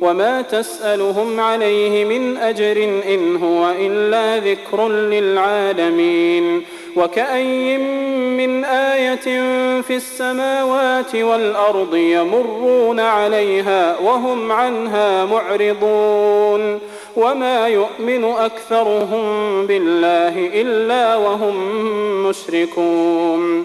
وما تسألهم عليه من أجر إن هو إلا ذكر للعالمين وكأي من آية في السماوات والأرض يمرون عليها وهم عنها معرضون وما يؤمن أكثرهم بالله إلا وهم مشركون